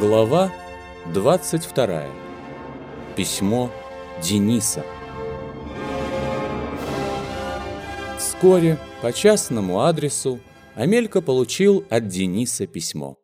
Глава 22. Письмо Дениса. Вскоре по частному адресу Амелька получил от Дениса письмо.